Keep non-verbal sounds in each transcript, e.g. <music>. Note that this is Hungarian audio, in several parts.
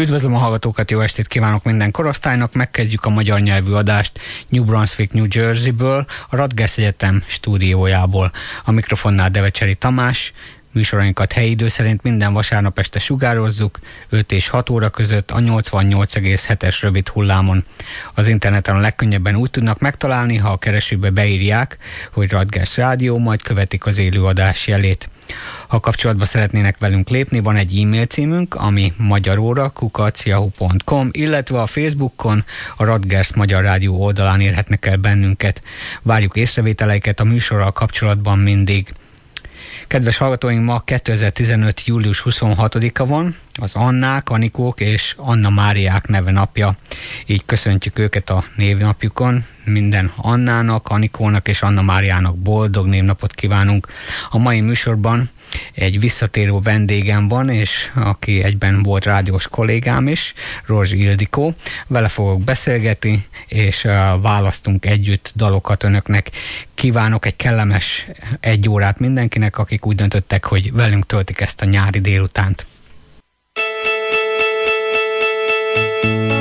Üdvözlöm a hallgatókat, jó estét kívánok minden korosztálynak. Megkezdjük a magyar nyelvű adást New Brunswick, New Jersey-ből, a Radgers Egyetem stúdiójából. A mikrofonnál Devecseri Tamás, Műsorainkat helyi idő szerint minden vasárnap este sugározzuk, 5 és 6 óra között a 88,7-es rövid hullámon. Az interneten a legkönnyebben úgy tudnak megtalálni, ha a keresőbe beírják, hogy Radgers Rádió, majd követik az élőadás jelét. Ha kapcsolatba szeretnének velünk lépni, van egy e-mail címünk, ami magyaróra kukaciahu.com, illetve a Facebookon a Radgers Magyar Rádió oldalán érhetnek el bennünket. Várjuk észrevételeiket a műsorral kapcsolatban mindig. Kedves hallgatóink, ma 2015. július 26-a van, az Annák, Anikók és Anna Máriák neve napja. Így köszöntjük őket a névnapjukon. Minden Annának, Anikónak és Anna Máriának boldog névnapot kívánunk. A mai műsorban egy visszatérő vendégem van, és aki egyben volt rádiós kollégám is, Rozs Ildikó. Vele fogok beszélgetni, és választunk együtt dalokat önöknek. Kívánok egy kellemes egy órát mindenkinek, akik úgy döntöttek, hogy velünk töltik ezt a nyári délutánt. A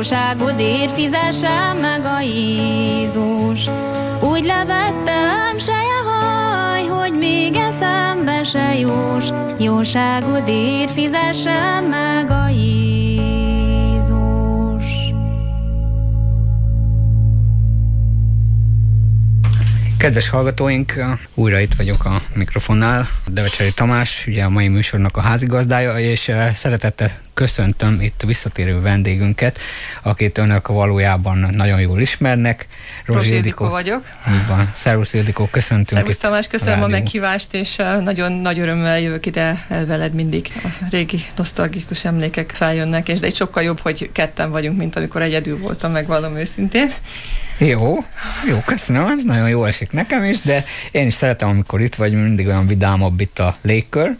jóságodért fizessen meg a Jézus. Úgy levettem, seje haj, hogy még eszembe se jós, jóságodért fizessen meg a Jézus. Kedves hallgatóink, újra itt vagyok a mikrofonnál, Devecseri Tamás, ugye a mai műsornak a házigazdája, és eh, szeretettel köszöntöm itt visszatérő vendégünket, akit önök valójában nagyon jól ismernek. Rozsi Ildikó vagyok. Így van. Szervusz Ildikó, köszöntünk Szervusz Tamás, köszönöm a, a meghívást, és eh, nagyon nagy örömmel jövök ide el veled mindig. A régi nosztalgikus emlékek feljönnek, és de egy sokkal jobb, hogy ketten vagyunk, mint amikor egyedül voltam, meg valami őszintén. Jó, jó, köszönöm, ez nagyon jó esik nekem is, de én is szeretem, amikor itt vagy, mindig olyan vidámabb itt a légkör,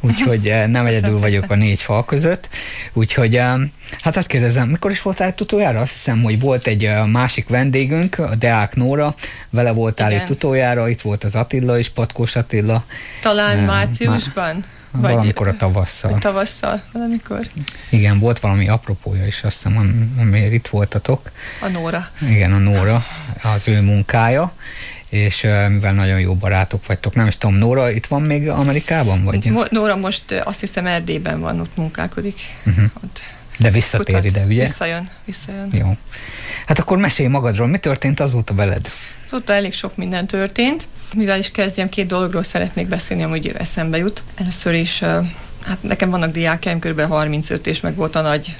úgyhogy eh, nem egyedül vagyok a négy fal között, úgyhogy eh, hát azt kérdezem, mikor is voltál itt utoljára? Azt hiszem, hogy volt egy eh, másik vendégünk, a Deák Nóra, vele voltál Igen. itt utoljára, itt volt az Attila is, Patkós Attila. Talán márciusban? Má- vagy valamikor a tavasszal. Vagy tavasszal, valamikor. Igen, volt valami apropója is, azt hiszem, amiért itt voltatok. A Nóra. Igen, a Nóra, az ő munkája és mivel nagyon jó barátok vagytok, nem is tudom, Nóra itt van még Amerikában? Vagy? Nóra most azt hiszem Erdélyben van, ott munkálkodik. Uh-huh. Ott De visszatér kutat. ide, ugye? Visszajön, visszajön. Jó. Hát akkor mesélj magadról, mi történt azóta veled? Azóta elég sok minden történt. Mivel is kezdjem, két dologról szeretnék beszélni, amúgy eszembe jut. Először is, hát nekem vannak diákjaim, kb. 35, és meg volt a nagy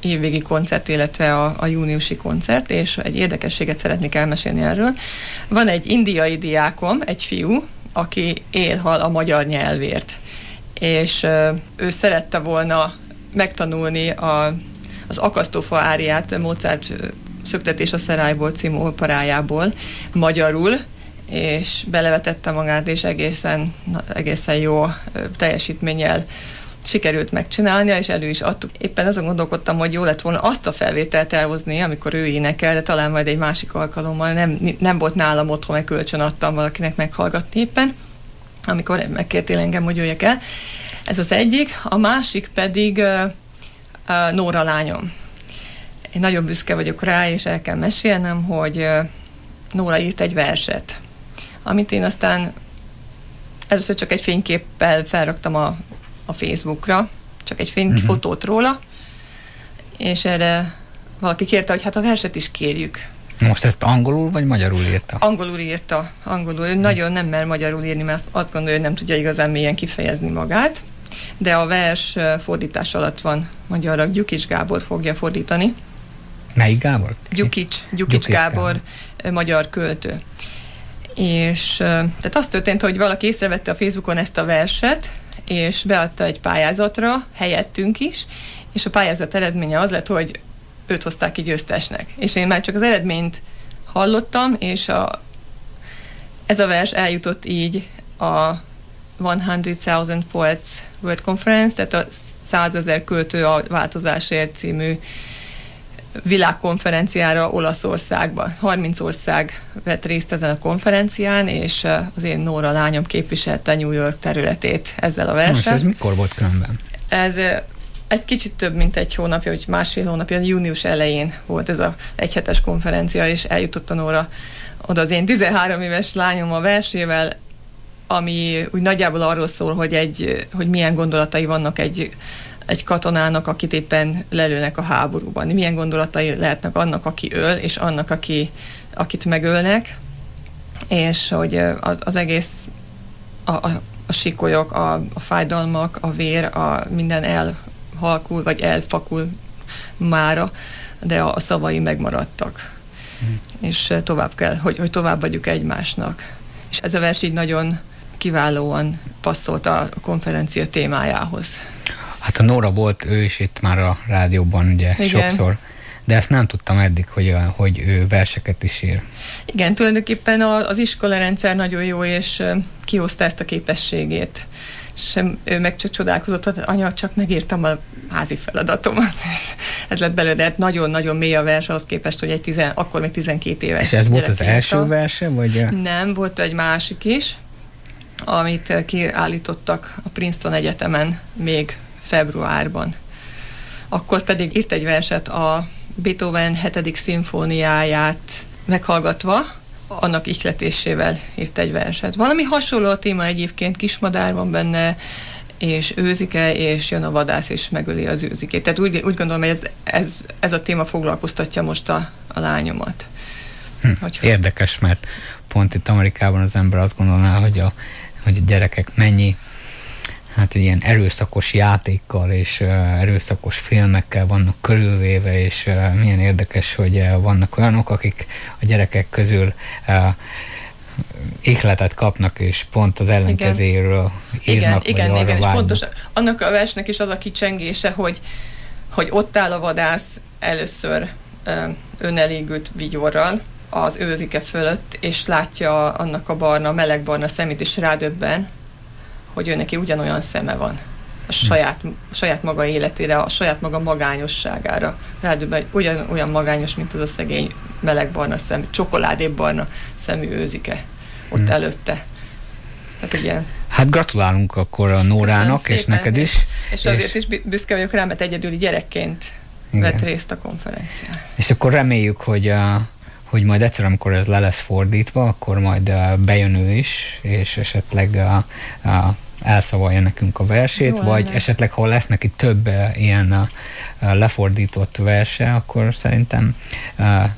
évvégi koncert, illetve a, a júniusi koncert, és egy érdekességet szeretnék elmesélni erről. Van egy indiai diákom, egy fiú, aki élhal a magyar nyelvért, és ő szerette volna megtanulni a, az akasztófa áriát, Mozart Szöktetés a Szerályból című operájából magyarul, és belevetette magát, és egészen, egészen jó teljesítménnyel sikerült megcsinálnia, és elő is adtuk. Éppen azon gondolkodtam, hogy jó lett volna azt a felvételt elhozni, amikor ő énekel, de talán majd egy másik alkalommal. Nem, nem volt nálam otthon, meg kölcsön adtam valakinek meghallgatni éppen, amikor megkértél engem, hogy jöjjek el. Ez az egyik. A másik pedig uh, uh, Nóra lányom. Én nagyon büszke vagyok rá, és el kell mesélnem, hogy uh, Nóra írt egy verset amit én aztán először csak egy fényképpel felraktam a, a Facebookra, csak egy fényfotót uh-huh. róla, és erre valaki kérte, hogy hát a verset is kérjük. Most ezt angolul vagy magyarul írta? Angolul írta, angolul. Ő hmm. nagyon nem mer magyarul írni, mert azt gondolja, hogy nem tudja igazán mélyen kifejezni magát. De a vers fordítás alatt van magyarra. Gyukics Gábor fogja fordítani. Melyik Gábor? Gyukics, Gyukics, Gyukics Gábor, Gábor, magyar költő. És tehát az történt, hogy valaki észrevette a Facebookon ezt a verset, és beadta egy pályázatra, helyettünk is, és a pályázat eredménye az lett, hogy őt hozták ki győztesnek. És én már csak az eredményt hallottam, és a, ez a vers eljutott így a 100,000 Poets World Conference, tehát a 100 ezer költő a változásért című világkonferenciára Olaszországba. 30 ország vett részt ezen a konferencián, és az én Nóra lányom képviselte New York területét ezzel a versen. Most ez mikor volt különben? Ez egy kicsit több, mint egy hónapja, vagy másfél hónapja, június elején volt ez a egyhetes konferencia, és eljutott a Nóra oda az én 13 éves lányom a versével, ami úgy nagyjából arról szól, hogy, egy, hogy milyen gondolatai vannak egy egy katonának, akit éppen lelőnek a háborúban. Milyen gondolatai lehetnek annak, aki öl, és annak, aki, akit megölnek, és hogy az, az egész a, a, a sikolyok, a, a fájdalmak, a vér, a minden elhalkul, vagy elfakul mára, de a, a szavai megmaradtak. Hmm. És tovább kell, hogy, hogy tovább adjuk egymásnak. És ez a vers így nagyon kiválóan passzolt a konferencia témájához. Hát a Nóra volt, ő is itt már a rádióban ugye Igen. sokszor, de ezt nem tudtam eddig, hogy, hogy ő verseket is ír. Igen, tulajdonképpen az iskolarendszer nagyon jó, és kihozta ezt a képességét. és ő meg csak csodálkozott, hogy anya, csak megírtam a házi feladatomat, <laughs> és ez lett belőle, de hát nagyon-nagyon mély a vers ahhoz képest, hogy egy tizen, akkor még 12 éves. És ez volt az első verse, vagy? Nem, volt egy másik is, amit kiállítottak a Princeton Egyetemen még februárban. Akkor pedig írt egy verset a Beethoven 7. szimfóniáját meghallgatva, annak ihletésével írt egy verset. Valami hasonló a téma egyébként, kismadár van benne, és őzike, és jön a vadász, és megöli az őzikét. Tehát úgy, úgy gondolom, hogy ez, ez, ez a téma foglalkoztatja most a, a lányomat. Hm, Hogyha... Érdekes, mert pont itt Amerikában az ember azt gondolná, hogy a, hogy a gyerekek mennyi hát ilyen erőszakos játékkal és erőszakos filmekkel vannak körülvéve, és milyen érdekes, hogy vannak olyanok, akik a gyerekek közül ihletet kapnak, és pont az ellenkezéről igen. írnak, igen, igen, igen, és pontos, annak a versnek is az a kicsengése, hogy, hogy ott áll a vadász először önelégült vigyorral, az őzike fölött, és látja annak a barna, melegbarna szemét, és rádöbben, hogy ő neki ugyanolyan szeme van a saját, a saját maga életére, a saját maga magányosságára. Ugyan, olyan magányos, mint az a szegény melegbarna szemű, csokoládébarna szemű őzike ott hmm. előtte. Tehát ilyen Hát gratulálunk akkor a Nórának, és neked is. És, és azért is büszke vagyok rá, mert egyedüli gyerekként igen. vett részt a konferencián. És akkor reméljük, hogy a, hogy majd egyszer, amikor ez le lesz fordítva, akkor majd bejön ő is, és esetleg a, a elszavalja nekünk a versét, Jó, vagy lenne. esetleg, ha lesz neki több ilyen lefordított verse, akkor szerintem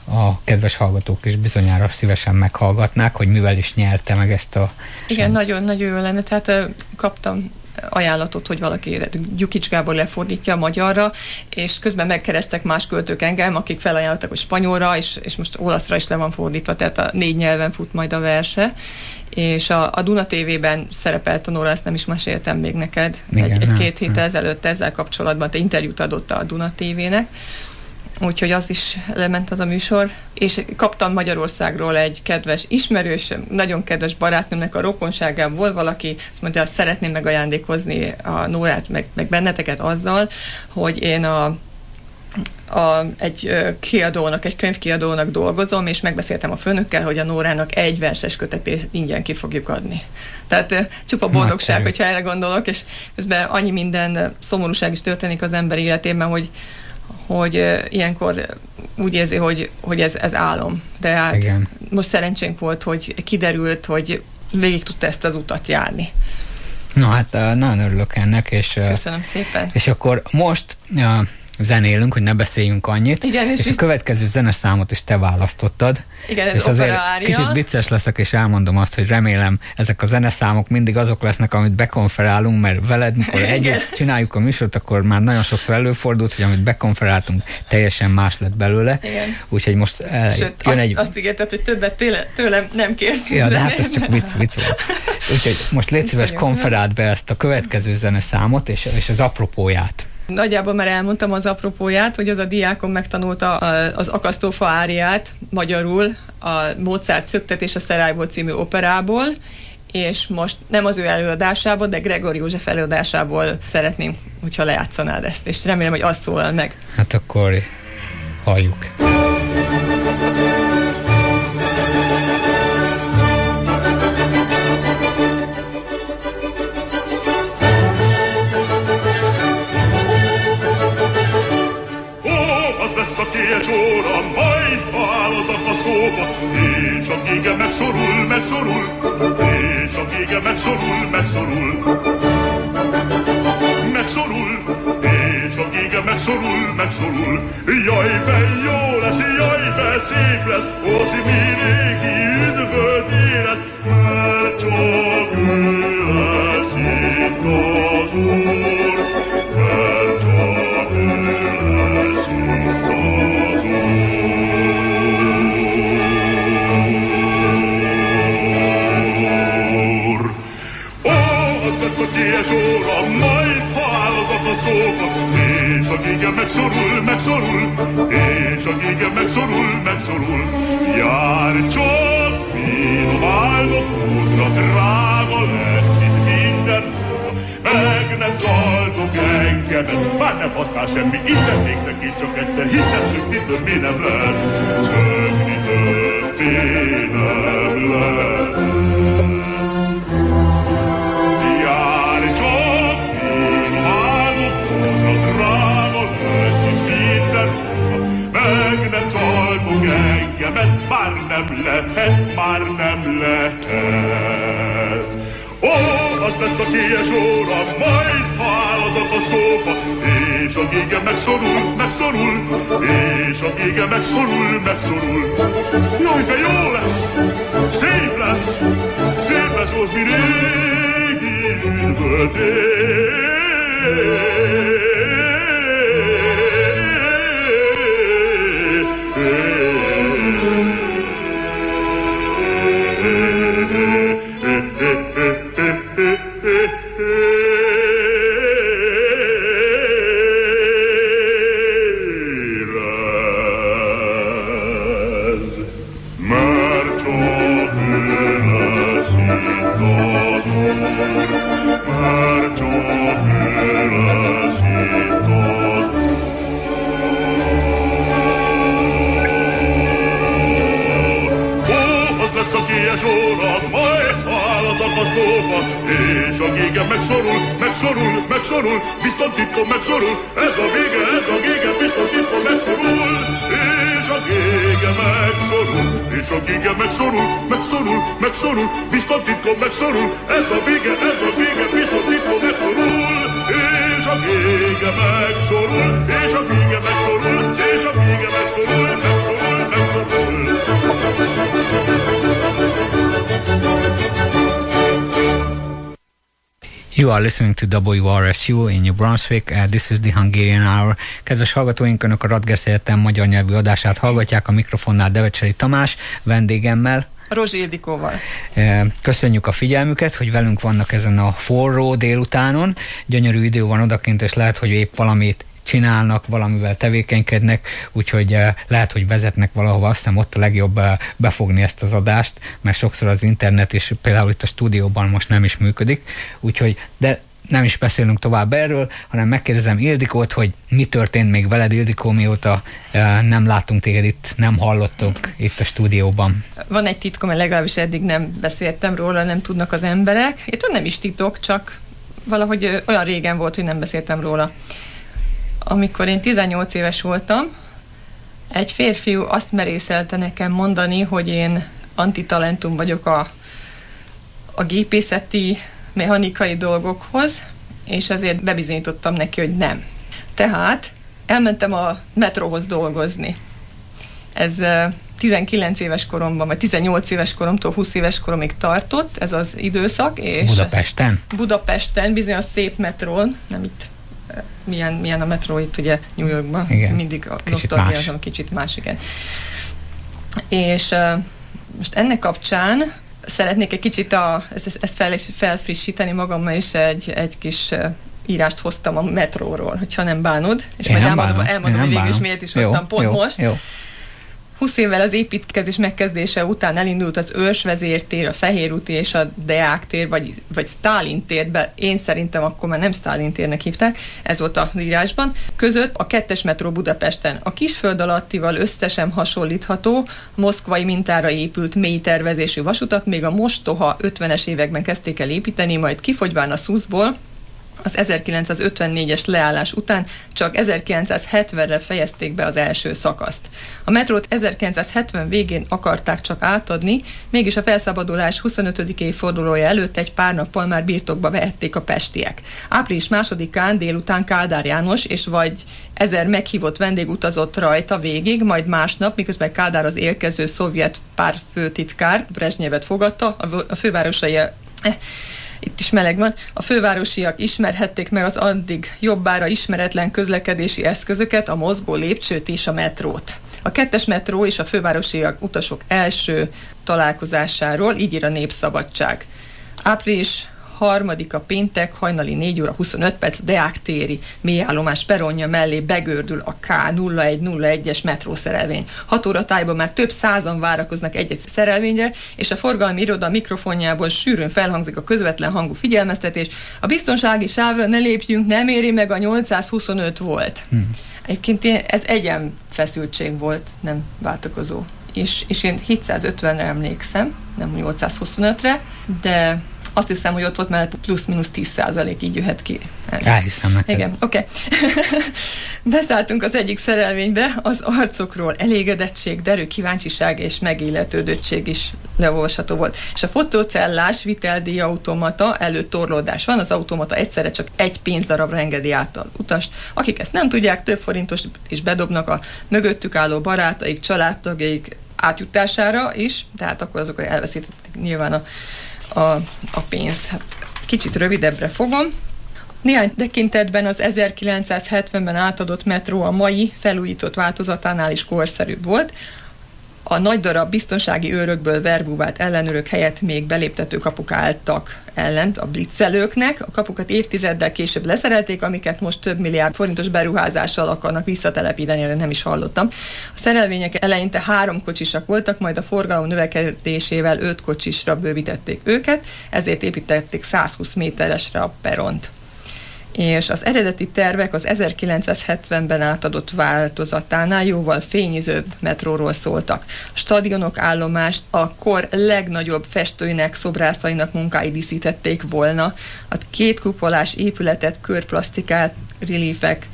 a kedves hallgatók is bizonyára szívesen meghallgatnák, hogy mivel is nyerte meg ezt a... Igen, nagyon-nagyon jó lenne, tehát kaptam ajánlatot, hogy valaki Gyukics Gábor lefordítja a magyarra, és közben megkerestek más költők engem, akik felajánlottak, hogy spanyolra, és, és most olaszra is le van fordítva, tehát a négy nyelven fut majd a verse, és a, a Duna TV-ben szerepelt a Nora, ezt nem is meséltem még neked, Igen, egy, egy két héttel ezelőtt ezzel kapcsolatban, te interjút adott a Duna TV-nek, úgyhogy az is lement az a műsor, és kaptam Magyarországról egy kedves ismerős, nagyon kedves barátnőmnek a rokonságából valaki, azt mondja, szeretném megajándékozni a Nórát, meg, meg benneteket azzal, hogy én a a, egy kiadónak, egy könyvkiadónak dolgozom, és megbeszéltem a főnökkel, hogy a Nórának egy verses kötetét ingyen ki fogjuk adni. Tehát csupa boldogság, hogyha erre gondolok, és közben annyi minden szomorúság is történik az ember életében, hogy hogy ilyenkor úgy érzi, hogy, hogy ez, ez álom. De hát Igen. most szerencsénk volt, hogy kiderült, hogy végig tudta ezt az utat járni. No hát nagyon örülök ennek, és, Köszönöm szépen. és akkor most zenélünk, hogy ne beszéljünk annyit. Igen, és, és a következő zeneszámot is te választottad. Igen, ez és azért ária. kicsit vicces leszek, és elmondom azt, hogy remélem ezek a zeneszámok mindig azok lesznek, amit bekonferálunk, mert veled, mikor együtt csináljuk a műsort, akkor már nagyon sokszor előfordult, hogy amit bekonferáltunk, teljesen más lett belőle. Igen. Úgyhogy most el, Sőt, jön azt, egy... azt ígérted, hogy többet tőle, tőlem nem kérsz. Ja, de hát ez csak vicc, vicc volt. Úgyhogy most légy szíves, konferált be ezt a következő zeneszámot, és, és az apropóját. Nagyjából már elmondtam az apropóját, hogy az a diákom megtanulta az akasztófa áriát magyarul a Mozart szöktetés a Szerájból című operából, és most nem az ő előadásából, de Gregor József előadásából szeretném, hogyha lejátszanád ezt, és remélem, hogy az szólal meg. Hát akkor halljuk. teljes megszorul, megszorul, és a kége megszorul, megszorul. Megszorul, és a kége megszorul, megszorul. Jaj, be jó lesz, jaj, be szép lesz, Oszi mi régi üdvöt érez, mert csak gége megszorul, megszorul, és a gége megszorul, megszorul. Jár csak finom áldott útra, drága lesz itt minden, meg nem csaltok engemet, már nem használ semmi, innen még neki csak egyszer, hittem szökni többé nem lehet, szökni többé nem lehet. Már nem lehet, már nem lehet. Ó, az lesz a kies óra, majd áll az akasztóba, és a gége megszorul, megszorul, és a gége megszorul, megszorul. Jaj, de jó lesz, szép lesz, szép lesz mi régi Érez, megszorul, ez a vége, ez a vége, bizton titkon megszorul, és a gége megszorul, és a gége megszorul, és a gége megszorul, megszorul, megszorul. You are listening to WRSU in New Brunswick. Uh, this is the Hungarian Hour. Kedves hallgatóink, Önök a Radgers Egyetem magyar nyelvű adását hallgatják a mikrofonnál Devecseri Tamás vendégemmel. Rozsi Ildikóval. Uh, Köszönjük a figyelmüket, hogy velünk vannak ezen a forró délutánon. Gyönyörű idő van odakint, és lehet, hogy épp valamit csinálnak, valamivel tevékenykednek, úgyhogy eh, lehet, hogy vezetnek valahova, azt hiszem ott a legjobb eh, befogni ezt az adást, mert sokszor az internet is például itt a stúdióban most nem is működik, úgyhogy de nem is beszélünk tovább erről, hanem megkérdezem Ildikót, hogy mi történt még veled, Ildikó, mióta eh, nem látunk téged itt, nem hallottunk itt a stúdióban. Van egy titkom, mert legalábbis eddig nem beszéltem róla, nem tudnak az emberek. Itt nem is titok, csak valahogy olyan régen volt, hogy nem beszéltem róla. Amikor én 18 éves voltam, egy férfiú azt merészelte nekem mondani, hogy én antitalentum vagyok a, a gépészeti, mechanikai dolgokhoz, és ezért bebizonyítottam neki, hogy nem. Tehát elmentem a metróhoz dolgozni. Ez ö, 19 éves koromban, vagy 18 éves koromtól 20 éves koromig tartott ez az időszak, és Budapesten? Budapesten, bizony a szép metrón, nem itt milyen, milyen a metró itt ugye New Yorkban, Igen. mindig a Kicsit más. kicsit más, igen. És uh, most ennek kapcsán szeretnék egy kicsit a, ezt, ezt- fel, felfrissíteni magammal, és egy, egy kis írást hoztam a metróról, hogyha nem bánod, és Én majd nem elmondom, bánom, elmondom én hogy végül is miért is Jó, hoztam pont jó, most. Jó. 20 évvel az építkezés megkezdése után elindult az Őrsvezértér, a Fehér úti és a Deák tér, vagy, vagy Stálin térbe, én szerintem akkor már nem Stálin térnek hívták, ez volt az írásban, között a kettes metró Budapesten. A kisföld alattival összesen hasonlítható, moszkvai mintára épült mély tervezésű vasutat még a mostoha 50-es években kezdték el építeni, majd kifogyván a szuszból, az 1954-es leállás után csak 1970-re fejezték be az első szakaszt. A metrót 1970 végén akarták csak átadni, mégis a felszabadulás 25. évfordulója előtt egy pár nappal már birtokba vehették a pestiek. Április másodikán délután Kádár János és vagy ezer meghívott vendég utazott rajta végig, majd másnap, miközben Kádár az érkező szovjet párfőtitkárt, Brezsnyevet fogadta, a fővárosai eh, itt is meleg van, a fővárosiak ismerhették meg az addig jobbára ismeretlen közlekedési eszközöket, a mozgó lépcsőt és a metrót. A kettes metró és a fővárosiak utasok első találkozásáról, így ír a Népszabadság. Április harmadika péntek, hajnali 4 óra 25 perc, Deák téri mélyállomás peronja mellé begördül a K0101-es metrószerelvény. 6 óra tájban már több százan várakoznak egy-egy szerelvényre, és a forgalmi iroda mikrofonjából sűrűn felhangzik a közvetlen hangú figyelmeztetés. A biztonsági sávra ne lépjünk, nem éri meg a 825 volt. Hmm. Egyébként ez egyen feszültség volt, nem váltakozó. És, és én 750-re emlékszem, nem 825-re, de azt hiszem, hogy ott volt mellett plusz-minusz 10 százalék, így jöhet ki. Ez. Elhiszem neked. Igen, oké. Okay. <laughs> Beszálltunk az egyik szerelvénybe, az arcokról elégedettség, derű kíváncsiság és megilletődöttség is leolvasható volt. És a fotócellás viteldíj automata előtt torlódás van, az automata egyszerre csak egy pénzdarabra engedi át az utast. Akik ezt nem tudják, több forintos is bedobnak a mögöttük álló barátaik, családtagjaik átjutására is, tehát akkor azok elveszítették nyilván a a, a pénzt. Hát kicsit rövidebbre fogom. Néhány tekintetben az 1970-ben átadott metró a mai felújított változatánál is korszerűbb volt a nagy darab biztonsági őrökből verbúvált ellenőrök helyett még beléptető kapuk álltak ellen a blitzelőknek. A kapukat évtizeddel később leszerelték, amiket most több milliárd forintos beruházással akarnak visszatelepíteni, erre nem is hallottam. A szerelvények eleinte három kocsisak voltak, majd a forgalom növekedésével öt kocsisra bővítették őket, ezért építették 120 méteresre a peront és az eredeti tervek az 1970-ben átadott változatánál jóval fényizőbb metróról szóltak. A stadionok állomást a kor legnagyobb festőinek, szobrászainak munkái díszítették volna. A két kupolás épületet körplasztikát, reliefek,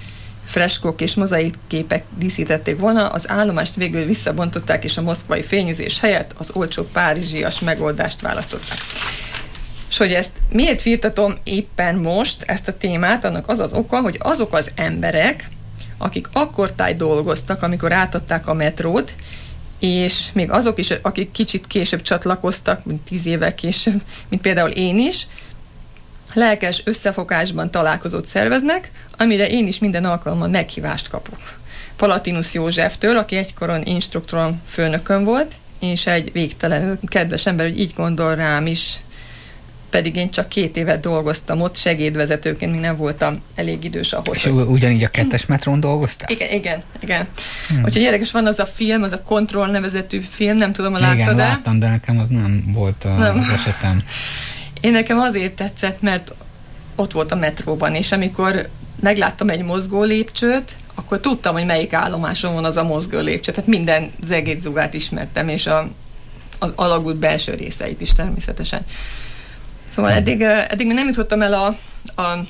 freskok és mozaik képek díszítették volna, az állomást végül visszabontották, és a moszkvai fényűzés helyett az olcsó párizsias megoldást választották. És hogy ezt miért firtatom éppen most, ezt a témát, annak az az oka, hogy azok az emberek, akik akkor táj dolgoztak, amikor átadták a metrót, és még azok is, akik kicsit később csatlakoztak, mint tíz évvel később, mint például én is, lelkes összefogásban találkozót szerveznek, amire én is minden alkalommal meghívást kapok. Palatinus Józseftől, aki egykoron instruktorom főnökön volt, és egy végtelenül kedves ember, hogy így gondol rám is, pedig én csak két évet dolgoztam ott segédvezetőként, még nem voltam elég idős ahhoz. És ugyanígy a kettes metrón dolgoztál? Igen, igen, igen. Hmm. Úgyhogy érdekes, van az a film, az a Control nevezetű film, nem tudom, láttad Igen, láttam, de nekem az nem volt a, nem. az esetem. <laughs> Én nekem azért tetszett, mert ott volt a metróban, és amikor megláttam egy mozgó lépcsőt, akkor tudtam, hogy melyik állomáson van az a mozgó lépcső. Tehát minden zegétzugát ismertem, és a, az alagút belső részeit is természetesen. Szóval eddig, eddig még nem jutottam el a, a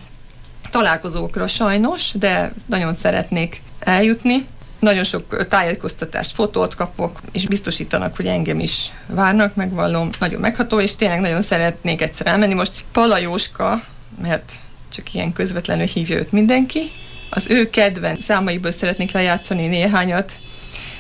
találkozókra sajnos, de nagyon szeretnék eljutni. Nagyon sok tájékoztatást, fotót kapok, és biztosítanak, hogy engem is várnak, megvallom, nagyon megható, és tényleg nagyon szeretnék egyszer elmenni. Most Palajóska, mert csak ilyen közvetlenül hívja őt mindenki, az ő kedvenc számaiból szeretnék lejátszani néhányat,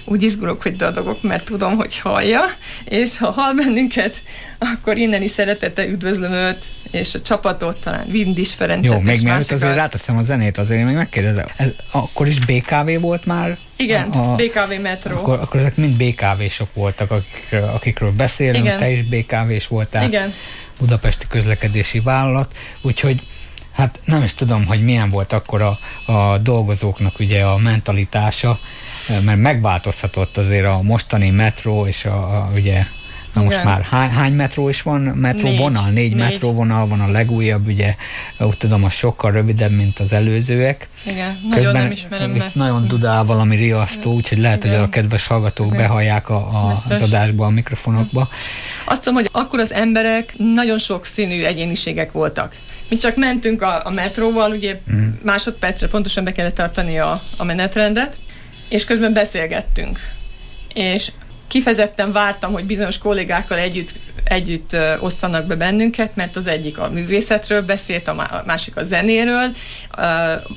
úgy izgulok, hogy dadogok, mert tudom, hogy hallja, és ha hall bennünket, akkor innen is szeretete üdvözlöm őt, és a csapatot, talán Vindis Ferencet Jó, még mielőtt azért ráteszem a zenét, azért még megkérdezem, ez, akkor is BKV volt már? Igen, a, BKV metró. Akkor, akkor ezek mind BKV-sok voltak, akikről, akikről beszélünk, Igen. te is BKV-s voltál. Igen. Budapesti közlekedési vállalat, úgyhogy hát nem is tudom, hogy milyen volt akkor a, a dolgozóknak ugye a mentalitása, mert megváltozhatott azért a mostani metró és a, a ugye Na Igen. most már hány, hány metró is van? Metróvonal? Négy, négy, négy metróvonal van a legújabb, ugye úgy tudom, az sokkal rövidebb, mint az előzőek. Igen, nagyon Közben nem ismerem itt nagyon dudál valami riasztó, úgyhogy lehet, Igen. hogy a kedves hallgatók Igen. behallják a, a, az adásba, a mikrofonokba. Azt tudom, hogy akkor az emberek nagyon sok színű egyéniségek voltak. Mi csak mentünk a, a metróval, ugye mm. másodpercre pontosan be kellett tartani a, a menetrendet, és közben beszélgettünk. És kifejezetten vártam, hogy bizonyos kollégákkal együtt, együtt osztanak be bennünket, mert az egyik a művészetről beszélt, a másik a zenéről,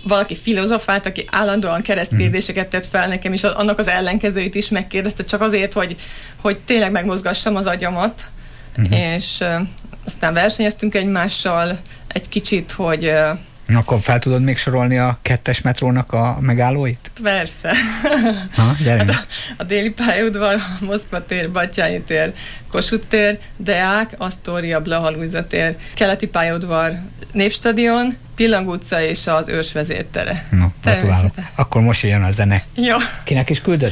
valaki filozofált, aki állandóan keresztkérdéseket tett fel nekem, és annak az ellenkezőit is megkérdezte, csak azért, hogy, hogy tényleg megmozgassam az agyamat, uh-huh. és aztán versenyeztünk egymással egy kicsit, hogy Akkor fel tudod még sorolni a kettes metrónak a megállóit? Persze. Ha. Hát a, a déli pályaudvar, a Moszkva tér, Batyányi tér, Kossuth tér, Deák, Asztória, Blahalújza tér, keleti pályaudvar, Népstadion, Pillang utca és az Őrs vezértere. No, gratulálok. Akkor most jön a zene. Jó. Kinek is küldöd?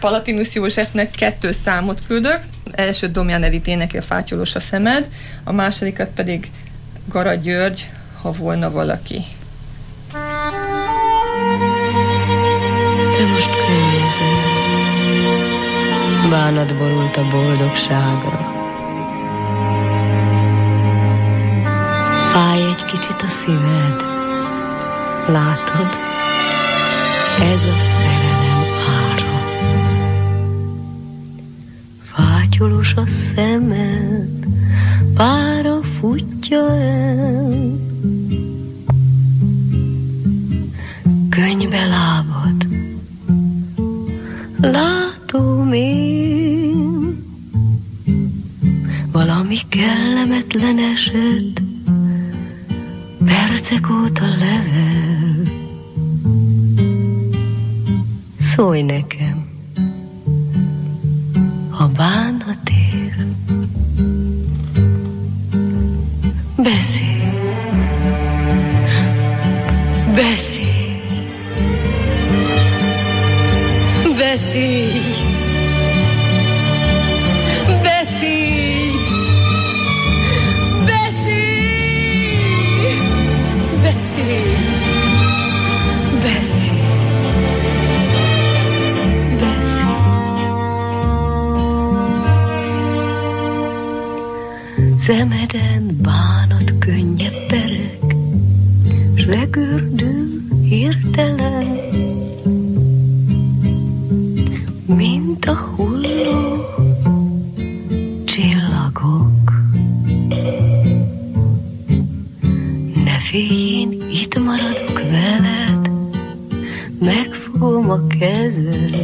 Palatinus Józsefnek kettő számot küldök. Első Domján Edith énekli a fátyolos a szemed, a másodikat pedig Gara György, ha volna valaki. Te most könnyézel. Bánat borult a boldogságra. Fáj egy kicsit a szíved. Látod? Ez a szerelem ára. Fátyolos a szemed, pára futja el. Könybe lábad, látom én, valami kellemetlen eset, percek óta level. Szólj nekem, megfogom a kezed.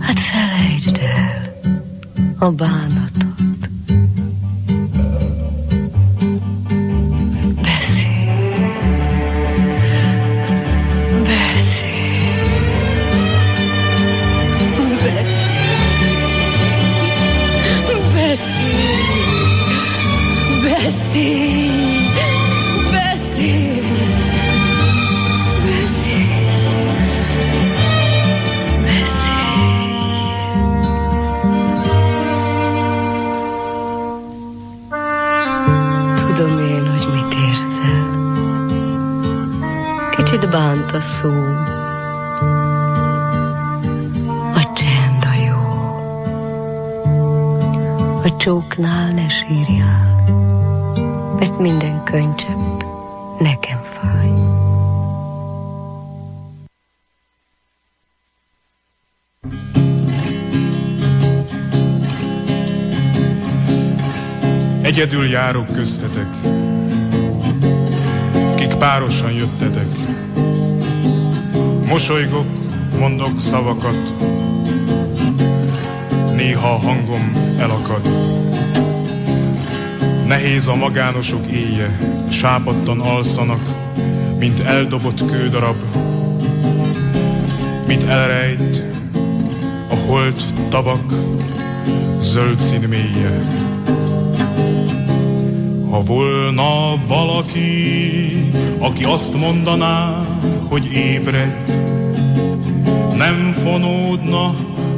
Hát felejtsd el a bánatot. A szó. A csend a jó. A csóknál ne sírjál, mert minden könycsepp nekem fáj. Egyedül járok köztetek, kik párosan jöttetek. Mosolygok, mondok szavakat, néha a hangom elakad. Nehéz a magánosok éje, sápadtan alszanak, mint eldobott kődarab, mint elrejt a holt tavak zöld szín mélye. Ha volna valaki, aki azt mondaná, hogy ébredj, nem fonódna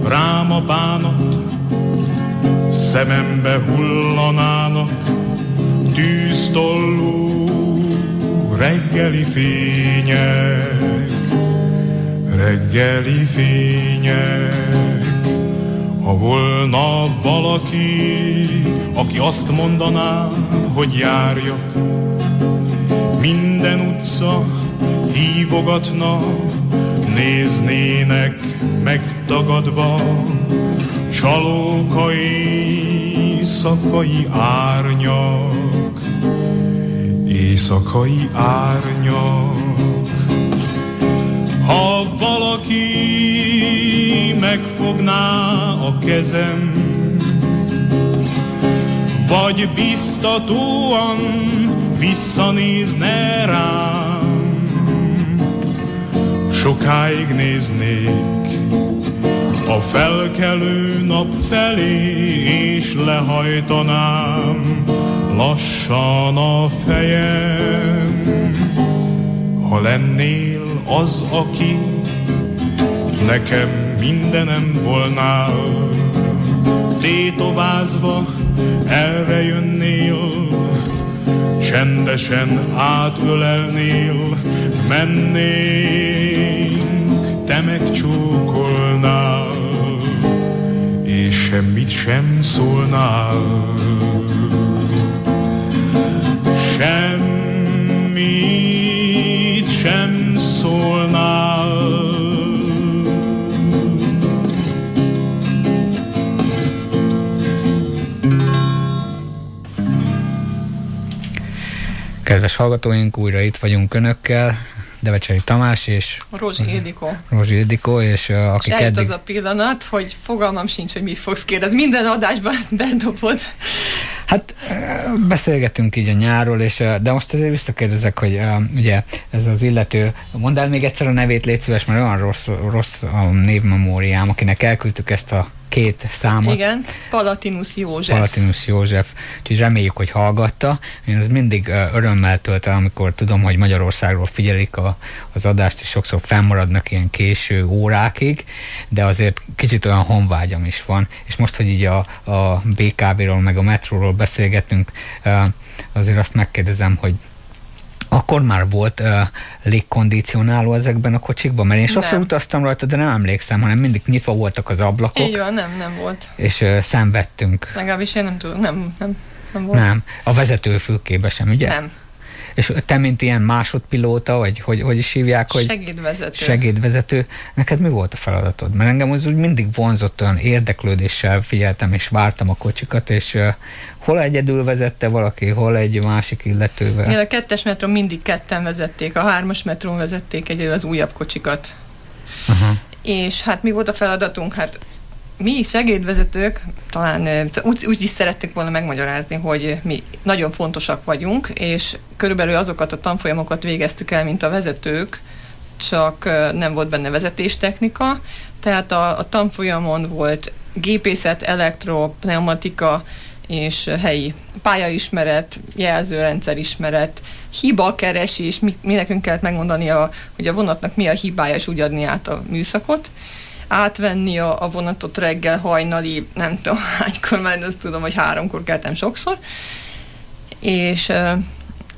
rám a bánat, szemembe hullanának tűztollú reggeli fények, reggeli fények. Ha volna valaki, aki azt mondaná, hogy járjak, minden utca hívogatna, néznének megtagadva, csalókai, éjszakai árnyak, éjszakai árnyak. Ha valaki megfogná a kezem, vagy biztatóan visszanézne rám. Sokáig néznék a felkelő nap felé, és lehajtanám lassan a fejem. Ha lennél az, aki nekem mindenem volnál, tétovázva erre jönnél, csendesen átölelnél, mennénk, te megcsókolnál, és semmit sem szólnál. Semmit sem szólnál. Kedves hallgatóink, újra itt vagyunk Önökkel, Devecseri Tamás és Rózsi Ildikó. Rózsi Ildikó, és uh, És eljött eddig... az a pillanat, hogy fogalmam sincs, hogy mit fogsz kérdezni. Minden adásban ezt bedobod. Hát beszélgetünk így a nyáról, és, de most azért visszakérdezek, hogy ugye ez az illető, mondd el még egyszer a nevét, légy szíves, mert olyan rossz, rossz a névmemóriám, akinek elküldtük ezt a két számot. Igen, Palatinus József. Palatinus József, úgyhogy reméljük, hogy hallgatta. Én az mindig örömmel tölt el, amikor tudom, hogy Magyarországról figyelik a, az adást, és sokszor fennmaradnak ilyen késő órákig, de azért kicsit olyan honvágyam is van. És most, hogy így a, a BKV-ról, meg a metróról beszélgetünk, azért azt megkérdezem, hogy akkor már volt uh, légkondicionáló ezekben a kocsikban? Mert én sokszor Nem. utaztam rajta, de nem emlékszem, hanem mindig nyitva voltak az ablakok, Így van, nem, nem volt. és uh, szenvedtünk. Legalábbis én nem tudom, nem, nem, nem volt. Nem, a vezetőfülkébe sem, ugye? Nem. És te, mint ilyen másodpilóta, vagy hogy, hogy is hívják, hogy Segédvezető. segédvezető, neked mi volt a feladatod? Mert engem az úgy mindig vonzott, olyan érdeklődéssel figyeltem és vártam a kocsikat, és uh, hol egyedül vezette valaki, hol egy másik illetővel. Igen, a kettes metrón mindig ketten vezették, a hármas metrón vezették egyedül az újabb kocsikat. Aha. És hát mi volt a feladatunk? Hát mi segédvezetők talán úgy, úgy is szerettük volna megmagyarázni, hogy mi nagyon fontosak vagyunk, és körülbelül azokat a tanfolyamokat végeztük el, mint a vezetők, csak nem volt benne vezetéstechnika, tehát a, a tanfolyamon volt gépészet, elektro, pneumatika és helyi pályaismeret, jelzőrendszer ismeret, hibakeresés, mi, mi nekünk kellett megmondani, a, hogy a vonatnak mi a hibája, és úgy adni át a műszakot. Átvenni a, a vonatot reggel hajnali, nem tudom <laughs> hánykor, már azt tudom, hogy háromkor keltem sokszor, és uh,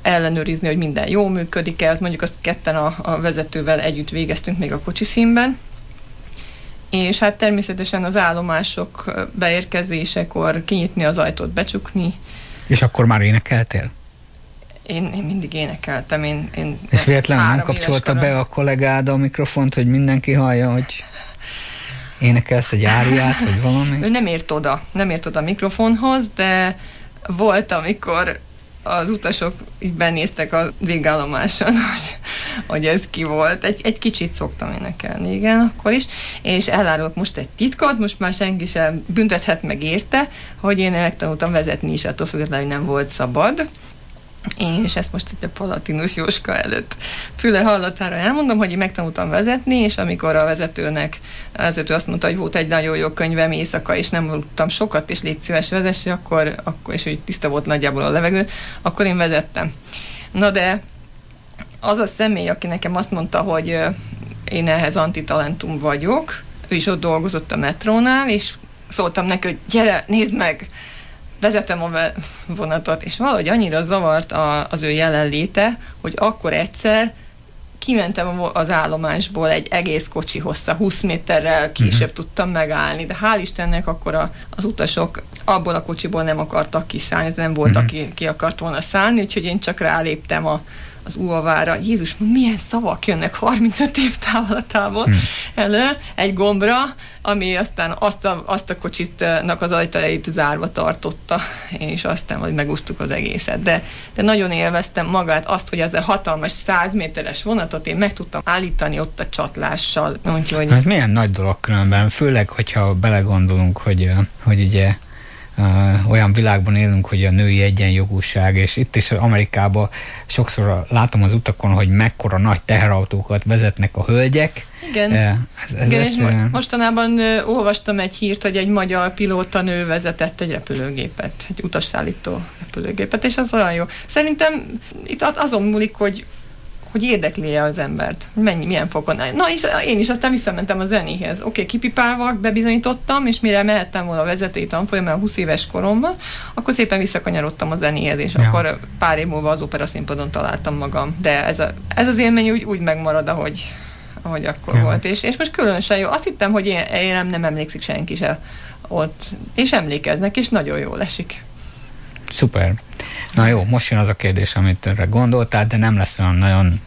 ellenőrizni, hogy minden jól működik ez, mondjuk azt ketten a, a vezetővel együtt végeztünk még a kocsi színben, és hát természetesen az állomások beérkezésekor kinyitni az ajtót, becsukni. És akkor már énekeltél? Én, én mindig énekeltem. Én, én És véletlenül nem kapcsolta be a kollégád a mikrofont, hogy mindenki hallja, hogy énekelsz egy áriát, vagy valami? Ő nem ért oda, nem ért oda a mikrofonhoz, de volt, amikor az utasok így benéztek a végállomáson, <laughs> hogy, hogy ez ki volt. Egy, egy kicsit szoktam énekelni, igen, akkor is. És elárulok most egy titkot, most már senki sem büntethet meg érte, hogy én megtanultam vezetni is, attól függetlenül, hogy nem volt szabad. És ezt most itt a Palatinus Jóska előtt füle hallatára elmondom, hogy én megtanultam vezetni, és amikor a vezetőnek, a vezető azt mondta, hogy volt egy nagyon jó könyvem éjszaka, és nem tudtam sokat, és légy szíves vezessi, akkor, akkor és hogy tiszta volt nagyjából a levegő, akkor én vezettem. Na de az a személy, aki nekem azt mondta, hogy én ehhez antitalentum vagyok, ő is ott dolgozott a metrónál, és szóltam neki, hogy gyere, nézd meg, vezetem a vonatot, és valahogy annyira zavart a, az ő jelenléte, hogy akkor egyszer kimentem az állomásból egy egész kocsi hossza, 20 méterrel később uh-huh. tudtam megállni, de hál' Istennek akkor a, az utasok abból a kocsiból nem akartak kiszállni, nem volt, uh-huh. aki ki akart volna szállni, úgyhogy én csak ráléptem a, az UAV-ra. Jézus, milyen szavak jönnek 35 év távolatából hmm. elő, egy gombra, ami aztán azt a, azt a kocsitnak az ajtajait zárva tartotta, és aztán hogy megúsztuk az egészet. De, de nagyon élveztem magát azt, hogy ez a hatalmas 100 méteres vonatot én meg tudtam állítani ott a csatlással. Úgyhogy Hát milyen nagy dolog különben, főleg, hogyha belegondolunk, hogy, hogy ugye olyan világban élünk, hogy a női egyenjogúság, és itt is Amerikában sokszor látom az utakon, hogy mekkora nagy teherautókat vezetnek a hölgyek. Igen, ez, ez Igen és mostanában olvastam egy hírt, hogy egy magyar pilóta nő vezetett egy repülőgépet, egy utasszállító repülőgépet, és az olyan jó. Szerintem itt azon múlik, hogy hogy érdekli -e az embert, mennyi, milyen fokon. Na és én is aztán visszamentem a zenéhez. Oké, okay, kipipálva bebizonyítottam, és mire mehettem volna a vezetői tanfolyamon 20 éves koromban, akkor szépen visszakanyarodtam a zenéhez, és ja. akkor pár év múlva az opera színpadon találtam magam. De ez, a, ez az élmény úgy, úgy megmarad, ahogy, ahogy akkor ja. volt. És, és most különösen jó. Azt hittem, hogy én, én nem, nem emlékszik senki se ott, és emlékeznek, és nagyon jól esik. Szuper. Na jó, most jön az a kérdés, amit erre gondoltál, de nem lesz olyan nagyon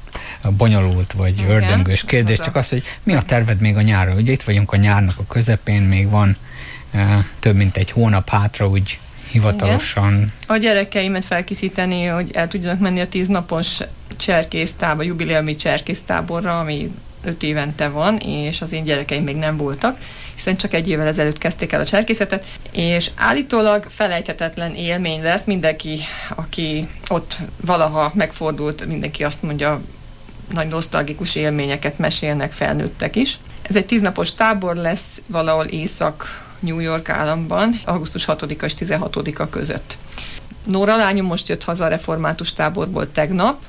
bonyolult vagy Igen, ördöngős kérdés, csak az, hogy mi a terved még a nyárra? Ugye itt vagyunk a nyárnak a közepén, még van e, több mint egy hónap hátra, úgy hivatalosan. Igen. A gyerekeimet felkészíteni, hogy el tudjanak menni a tíznapos cserkésztába, jubileumi cserkésztáborra, ami öt évente van, és az én gyerekeim még nem voltak hiszen csak egy évvel ezelőtt kezdték el a cserkészetet, és állítólag felejthetetlen élmény lesz mindenki, aki ott valaha megfordult, mindenki azt mondja, nagy nosztalgikus élményeket mesélnek felnőttek is. Ez egy tíznapos tábor lesz valahol észak New York államban, augusztus 6-a és 16-a között. Nóra lányom most jött haza a református táborból tegnap,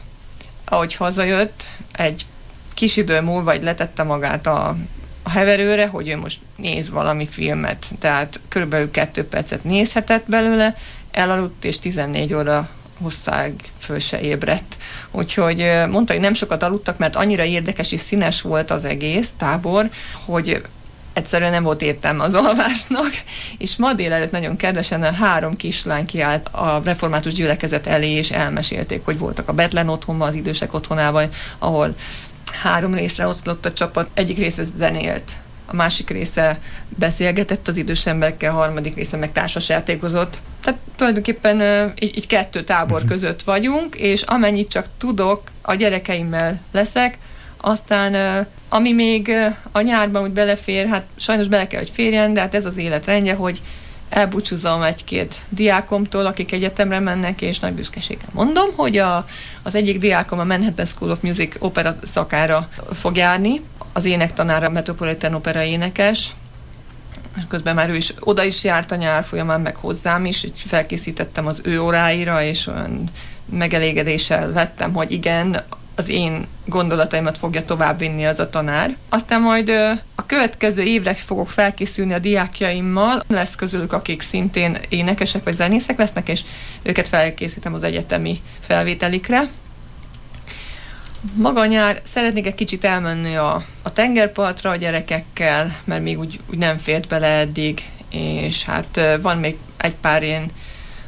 ahogy hazajött, egy kis idő múlva, vagy letette magát a a heverőre, hogy ő most néz valami filmet, tehát körülbelül kettő percet nézhetett belőle, elaludt, és 14 óra hosszág föl se ébredt. Úgyhogy mondta, hogy nem sokat aludtak, mert annyira érdekes és színes volt az egész tábor, hogy egyszerűen nem volt értelme az <laughs> alvásnak, és ma délelőtt nagyon kedvesen a három kislány kiállt a református gyülekezet elé, és elmesélték, hogy voltak a Betlen otthonban, az idősek otthonában, ahol három részre oszlott a csapat, egyik része zenélt, a másik része beszélgetett az idős emberekkel, a harmadik része meg társasjátékozott. Tehát tulajdonképpen így, így kettő tábor uh-huh. között vagyunk, és amennyit csak tudok, a gyerekeimmel leszek, aztán ami még a nyárban úgy belefér, hát sajnos bele kell, hogy férjen, de hát ez az életrendje, hogy elbúcsúzom egy-két diákomtól, akik egyetemre mennek, és nagy büszkeséggel mondom, hogy a, az egyik diákom a Manhattan School of Music opera szakára fog járni, az énektanára Metropolitan Opera énekes, közben már ő is oda is járt a nyár folyamán, meg hozzám is, így felkészítettem az ő óráira, és olyan megelégedéssel vettem, hogy igen, az én gondolataimat fogja továbbvinni az a tanár. Aztán majd a következő évre fogok felkészülni a diákjaimmal. Lesz közülük, akik szintén énekesek vagy zenészek lesznek, és őket felkészítem az egyetemi felvételikre. Maga nyár, szeretnék egy kicsit elmenni a, a tengerpartra a gyerekekkel, mert még úgy, úgy nem fért bele eddig, és hát van még egy pár ilyen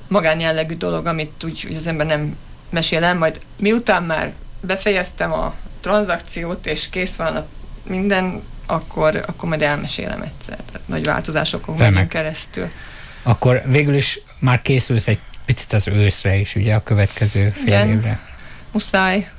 magánjellegű dolog, amit úgy, úgy az ember nem mesél el, majd miután már befejeztem a tranzakciót, és kész van a minden, akkor, akkor majd elmesélem egyszer. Tehát nagy változásokon megyünk keresztül. Akkor végül is már készülsz egy picit az őszre is, ugye a következő fél Igen, évre. muszáj.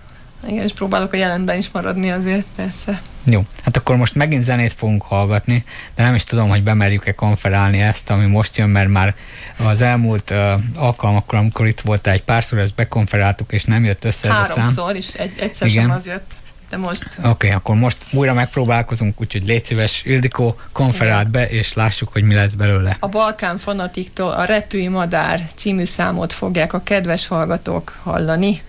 Igen, és próbálok a jelenben is maradni azért, persze. Jó, hát akkor most megint zenét fogunk hallgatni, de nem is tudom, hogy bemerjük-e konferálni ezt, ami most jön, mert már az elmúlt uh, alkalmakkor, amikor itt volt egy párszor, ezt bekonferáltuk, és nem jött össze Háromszor, ez a szám. Háromszor, és egy, egyszer Igen. sem az jött. De most... Oké, okay, akkor most újra megpróbálkozunk, úgyhogy légy szíves, Ildikó, konferált be, és lássuk, hogy mi lesz belőle. A Balkán fanatiktól a Repülj Madár című számot fogják a kedves hallgatók hallani.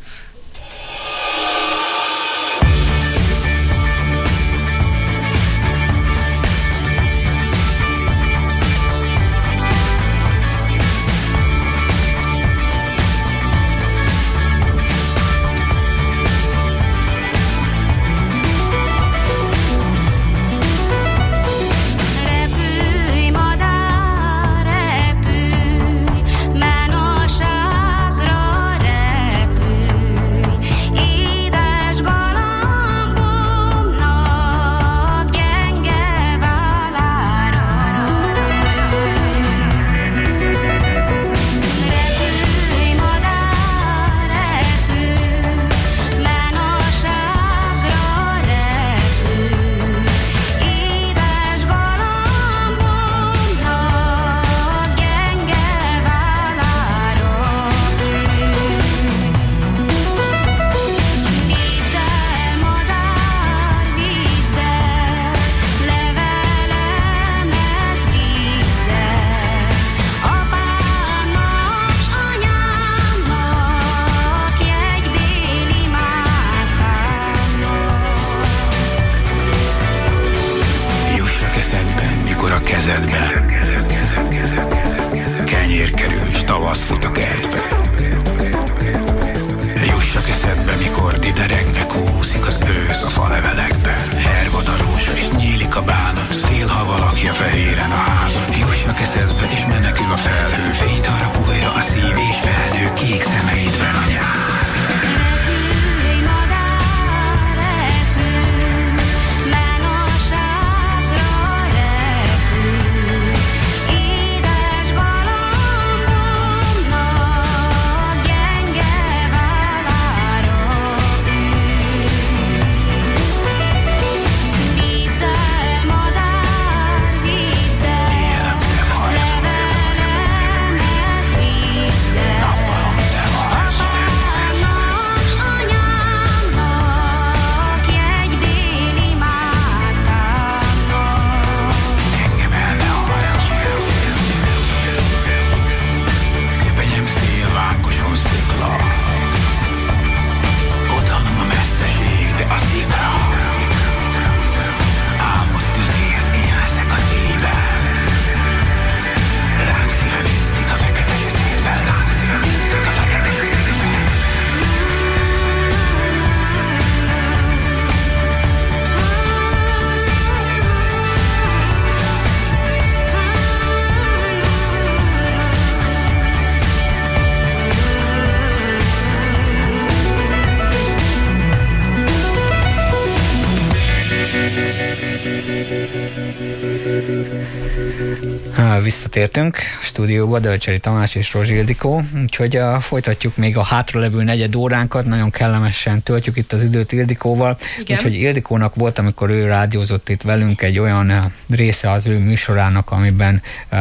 Visszatértünk a stúdióba, Dölcseri Tamás és Rozsi Ildikó, úgyhogy uh, folytatjuk még a hátralevő negyed óránkat, nagyon kellemesen töltjük itt az időt Ildikóval, Igen. úgyhogy Ildikónak volt, amikor ő rádiózott itt velünk egy olyan uh, része az ő műsorának, amiben uh,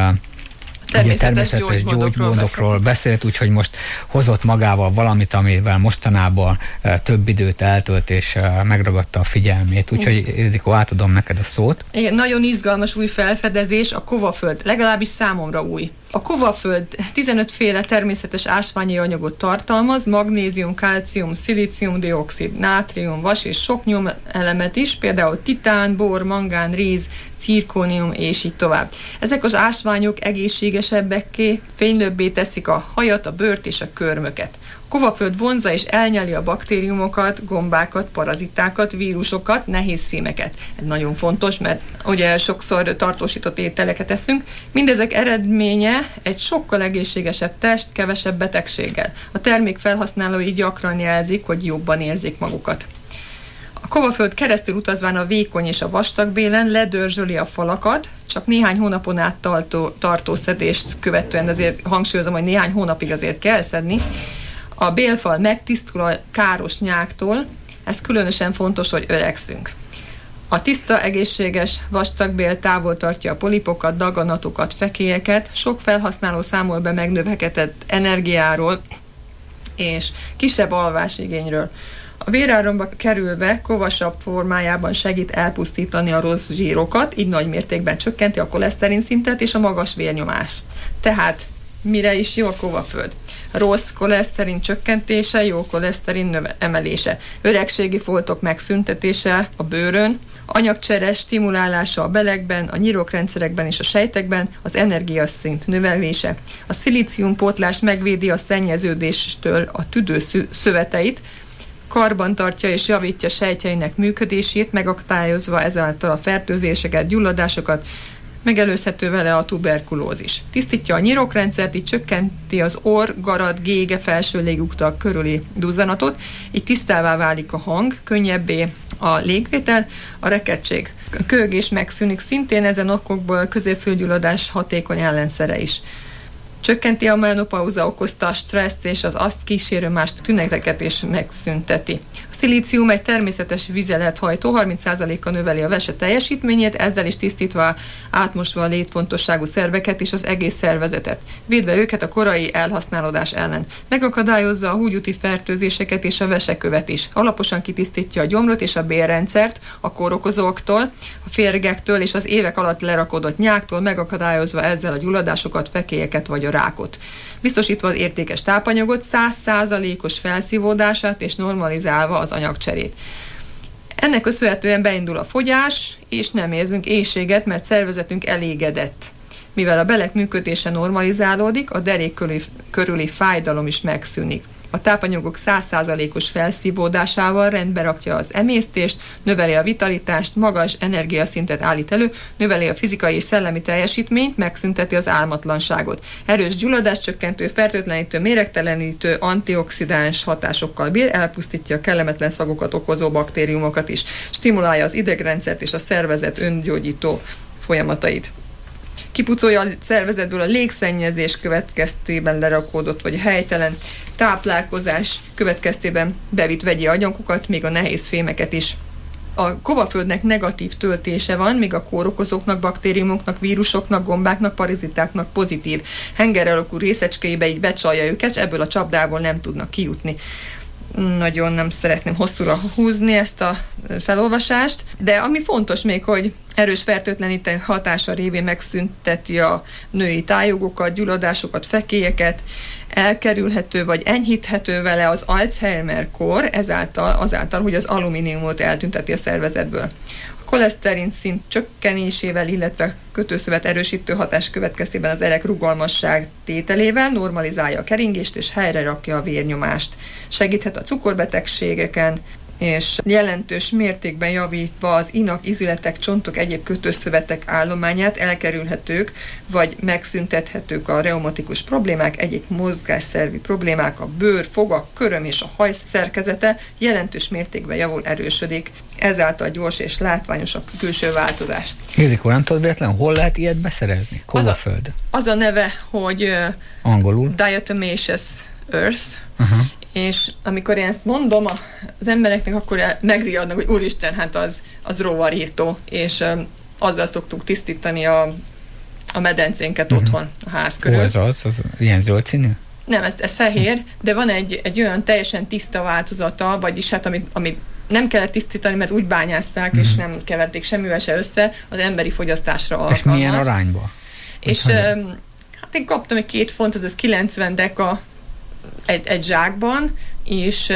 Természetes természetes gyógymódokról beszélt, úgyhogy most hozott magával valamit, amivel mostanában uh, több időt eltölt és uh, megragadta a figyelmét. Úgyhogy Ildikó, átadom neked a szót. Igen, nagyon izgalmas új felfedezés, a kovaföld, legalábbis számomra új. A kovaföld 15 féle természetes ásványi anyagot tartalmaz, magnézium, kalcium, szilícium, dioxid, nátrium, vas és sok nyomelemet is, például titán, bor, mangán, réz, cirkónium és így tovább. Ezek az ásványok egészségesebbeké, fénylőbbé teszik a hajat, a bőrt és a körmöket. Kovaföld vonza és elnyeli a baktériumokat, gombákat, parazitákat, vírusokat, nehézfémeket. Ez nagyon fontos, mert ugye sokszor tartósított ételeket eszünk. Mindezek eredménye egy sokkal egészségesebb test, kevesebb betegséggel. A termék felhasználói gyakran jelzik, hogy jobban érzik magukat. A kovaföld keresztül utazván a vékony és a vastag bélen ledörzsöli a falakat, csak néhány hónapon át tartó, tartó szedést követően, azért hangsúlyozom, hogy néhány hónapig azért kell szedni, a bélfal megtisztul a káros nyáktól, ez különösen fontos, hogy öregszünk. A tiszta, egészséges vastagbél távol tartja a polipokat, daganatokat, fekélyeket, sok felhasználó számol be megnövekedett energiáról és kisebb alvásigényről. A véráromba kerülve kovasabb formájában segít elpusztítani a rossz zsírokat, így nagy mértékben csökkenti a koleszterin szintet és a magas vérnyomást. Tehát mire is jó a kovaföld? Rossz koleszterin csökkentése, jó koleszterin emelése, öregségi foltok megszüntetése a bőrön, anyagcsere stimulálása a belegben, a nyirokrendszerekben és a sejtekben, az energiaszint növelése. A szilíciumpótlás megvédi a szennyeződéstől a tüdő szöveteit, karban tartja és javítja sejtjeinek működését, megakadályozva ezáltal a fertőzéseket, gyulladásokat, megelőzhető vele a tuberkulózis. Tisztítja a nyirokrendszert, így csökkenti az orr, garad, gége, felső léguktak körüli duzzanatot, így tisztává válik a hang, könnyebbé a légvétel, a rekedtség. A kőgés megszűnik szintén, ezen okokból középfülgyulladás hatékony ellenszere is. Csökkenti a menopauza okozta stresszt és az azt kísérő más tüneteket is megszünteti. A szilícium egy természetes vizelethajtó, 30%-a növeli a vese teljesítményét, ezzel is tisztítva, átmosva a létfontosságú szerveket és az egész szervezetet, védve őket a korai elhasználódás ellen. Megakadályozza a húgyúti fertőzéseket és a vesekövet is. Alaposan kitisztítja a gyomrot és a bélrendszert a kórokozóktól, a férgektől és az évek alatt lerakodott nyáktól, megakadályozva ezzel a gyulladásokat, fekélyeket vagy a rákot. Biztosítva az értékes tápanyagot, 100%-os felszívódását és normalizálva az anyagcserét. Ennek köszönhetően beindul a fogyás, és nem érzünk éjséget, mert szervezetünk elégedett. Mivel a belek működése normalizálódik, a derék körüli, körüli fájdalom is megszűnik a tápanyagok 100%-os felszívódásával rendbe rakja az emésztést, növeli a vitalitást, magas energiaszintet állít elő, növeli a fizikai és szellemi teljesítményt, megszünteti az álmatlanságot. Erős gyulladás csökkentő, fertőtlenítő, méregtelenítő, antioxidáns hatásokkal bír, elpusztítja a kellemetlen szagokat okozó baktériumokat is, stimulálja az idegrendszert és a szervezet öngyógyító folyamatait kipucolja a szervezetből a légszennyezés következtében lerakódott vagy helytelen táplálkozás következtében bevitt vegyi anyagokat, még a nehéz fémeket is. A kovaföldnek negatív töltése van, míg a kórokozóknak, baktériumoknak, vírusoknak, gombáknak, parazitáknak pozitív. Henger alakú részecskéibe így becsalja őket, és ebből a csapdából nem tudnak kijutni nagyon nem szeretném hosszúra húzni ezt a felolvasást, de ami fontos még, hogy erős fertőtlenítő hatása révén megszünteti a női tájogokat, gyulladásokat, fekélyeket, elkerülhető vagy enyhíthető vele az Alzheimer-kor, ezáltal, azáltal, hogy az alumíniumot eltünteti a szervezetből koleszterin szint csökkenésével, illetve kötőszövet erősítő hatás következtében az erek rugalmasság tételével normalizálja a keringést és helyre rakja a vérnyomást. Segíthet a cukorbetegségeken, és jelentős mértékben javítva az inak, izületek, csontok, egyéb kötőszövetek állományát elkerülhetők, vagy megszüntethetők a reumatikus problémák, egyéb mozgásszervi problémák, a bőr, fogak, köröm és a haj szerkezete jelentős mértékben javul, erősödik, ezáltal gyors és látványos a külső változás. Ildikó, nem tudod véletlen, hol lehet ilyet beszerezni? Hol az a, a föld? Az a neve, hogy Angolul. Diatomaceous Earth, uh-huh és amikor én ezt mondom az embereknek, akkor megriadnak, hogy úristen, hát az, az rovarírtó, és um, azzal szoktuk tisztítani a, a medencénket uh-huh. otthon, a ház körül. Ó, ez az, az ilyen zöld színű? Nem, ez, ez fehér, de van egy, egy olyan teljesen tiszta változata, vagyis hát ami, ami nem kellett tisztítani, mert úgy bányázták, uh-huh. és mhm. nem keverték semmivel se össze, az emberi fogyasztásra alkalmas. És milyen arányba? És hát én kaptam egy két font, az ez 90 deka egy, egy zsákban, és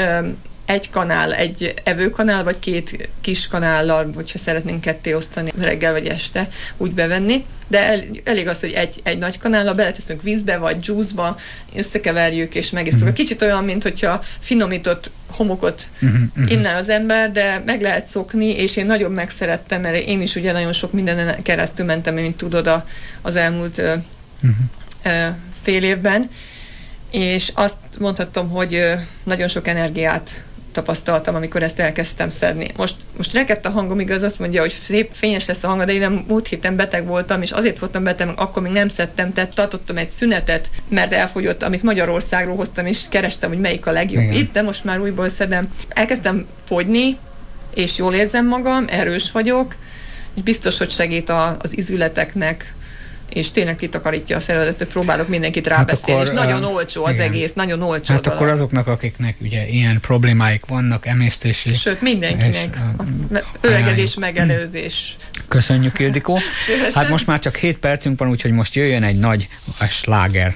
egy kanál, egy evőkanál, vagy két kis kanállal, hogyha szeretnénk ketté osztani reggel vagy este, úgy bevenni. De el, elég az, hogy egy, egy nagy kanállal beleteszünk vízbe, vagy juice-ba, összekeverjük és megiszunk. Uh-huh. Kicsit olyan, mint hogyha finomított homokot uh-huh, uh-huh. inne az ember, de meg lehet szokni, és én nagyon megszerettem, mert én is ugye nagyon sok mindenen keresztül mentem, mint tudod a, az elmúlt uh, fél évben, és azt mondhatom, hogy nagyon sok energiát tapasztaltam, amikor ezt elkezdtem szedni. Most, most rekedt a hangom, igaz, azt mondja, hogy szép, fényes lesz a hang, de én múlt héten beteg voltam, és azért voltam beteg, akkor még nem szedtem, tehát tartottam egy szünetet, mert elfogyott, amit Magyarországról hoztam, és kerestem, hogy melyik a legjobb Igen. itt, de most már újból szedem. Elkezdtem fogyni, és jól érzem magam, erős vagyok, és biztos, hogy segít a, az izületeknek, és tényleg kitakarítja a szervezetet, próbálok mindenkit hát rábeszélni, hát akkor, és nagyon olcsó az igen. egész, nagyon olcsó Hát dolog. akkor azoknak, akiknek ugye ilyen problémáik vannak, emésztési... Sőt, mindenkinek. És, öregedés, megelőzés. Köszönjük, Ildikó. <laughs> hát most már csak 7 percünk van, úgyhogy most jöjjön egy nagy sláger.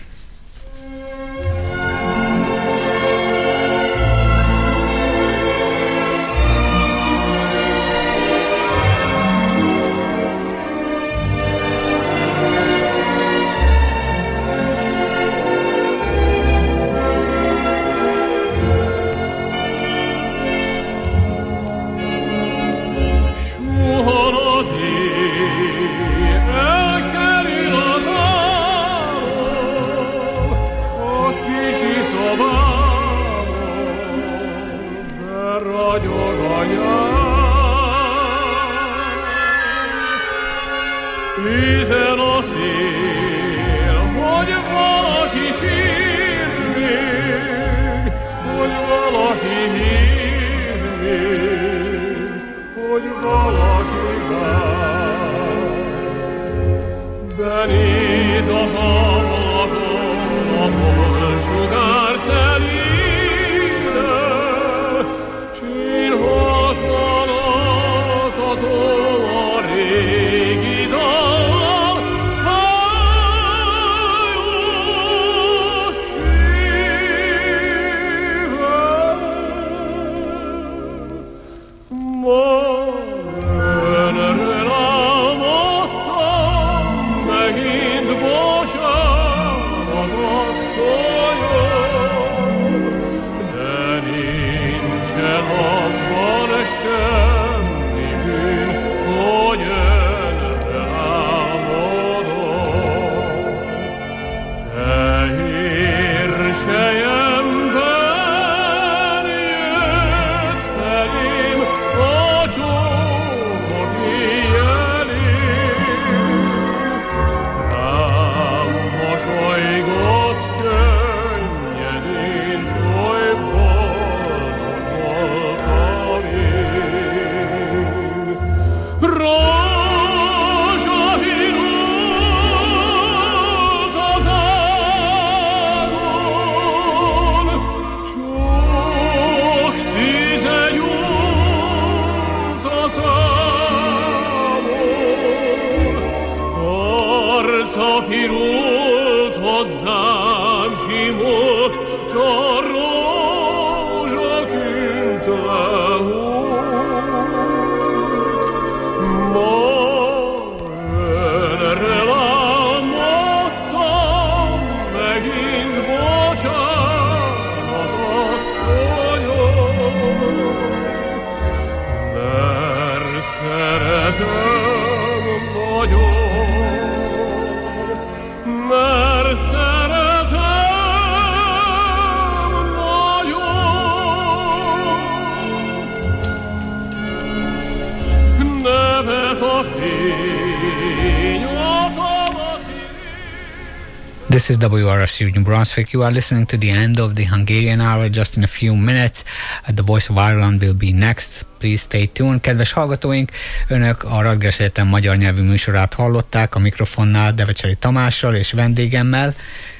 This is WRSU New Brunswick. You are listening to the end of the Hungarian hour just in a few minutes. Uh, the Voice of Ireland will be next. Please stay tuned. Kedves hallgatóink, önök a Radgers Egyetem magyar nyelvű műsorát hallották a mikrofonnál Devecseri Tamással és vendégemmel.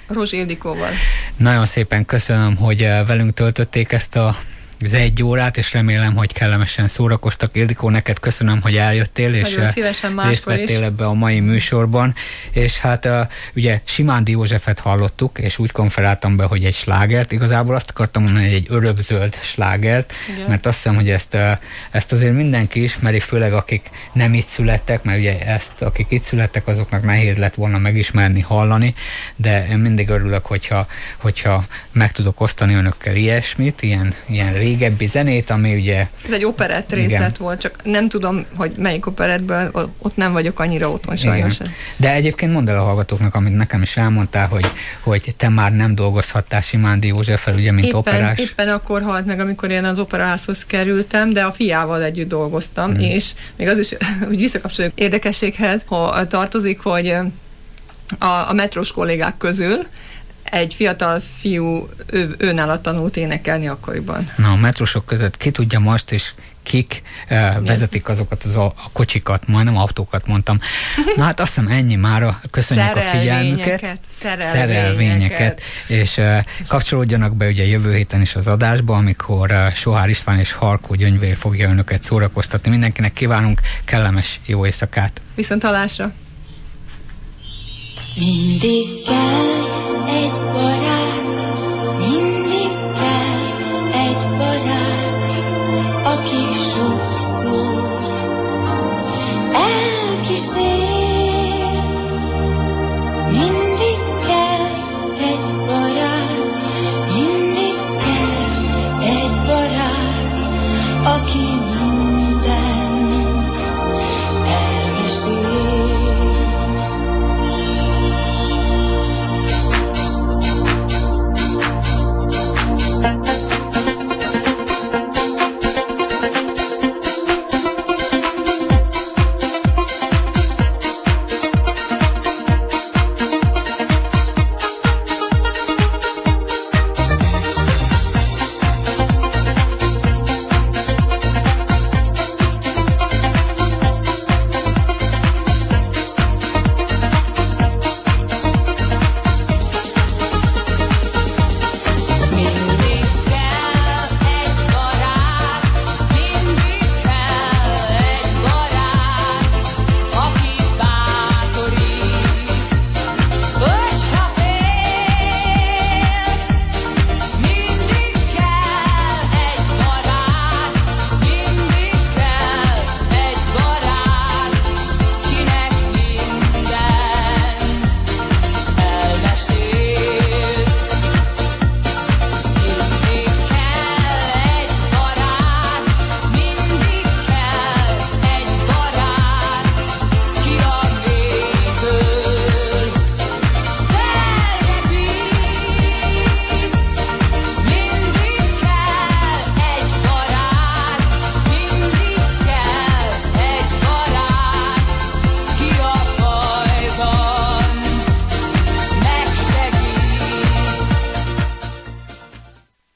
Rozs Ildikóval. Nagyon szépen köszönöm, hogy eh, velünk töltötték ezt a az egy órát, és remélem, hogy kellemesen szórakoztak. Ildikó, neked köszönöm, hogy eljöttél, és eh, részt máskor is. vettél ebbe a mai műsorban. És hát eh, ugye Simándi Józsefet hallottuk, és úgy konferáltam be, hogy egy slágert. Igazából azt akartam mondani, hogy egy örökzöld slágert, Igen. mert azt hiszem, hogy ezt, eh, ezt azért mindenki ismeri, főleg akik nem itt születtek, mert ugye ezt, akik itt születtek, azoknak nehéz lett volna megismerni, hallani, de én mindig örülök, hogyha, hogyha meg tudok osztani önökkel ilyesmit, ilyen, ilyen régebbi zenét, ami ugye Ez egy operett Igen. részlet volt, csak nem tudom, hogy melyik operettből, ott nem vagyok annyira otthon sajnos. Igen. De egyébként mondd el a hallgatóknak, amit nekem is elmondtál, hogy, hogy te már nem dolgozhattál Simándi Józseffel, ugye, mint Éppen, operás. éppen akkor halt meg, amikor én az operaházhoz kerültem, de a fiával együtt dolgoztam, Mhm. mm. és még az is <laughs> úgy visszakapcsolódik érdekességhez, ha tartozik, hogy a, a metrós kollégák közül egy fiatal fiú, ő, ő nála tanult énekelni akkoriban. Na, a metrosok között ki tudja most, és kik uh, vezetik azokat az a, a kocsikat, majdnem autókat mondtam. <laughs> Na hát azt hiszem ennyi mára, köszönjük a figyelmüket. Szerelvényeket, szerelvényeket, és uh, kapcsolódjanak be ugye jövő héten is az adásba, amikor uh, Sohár István és Harkó Gyöngyvér fogja önöket szórakoztatni. Mindenkinek kívánunk kellemes jó éjszakát. Viszont talásra! Mindig kell egy barát,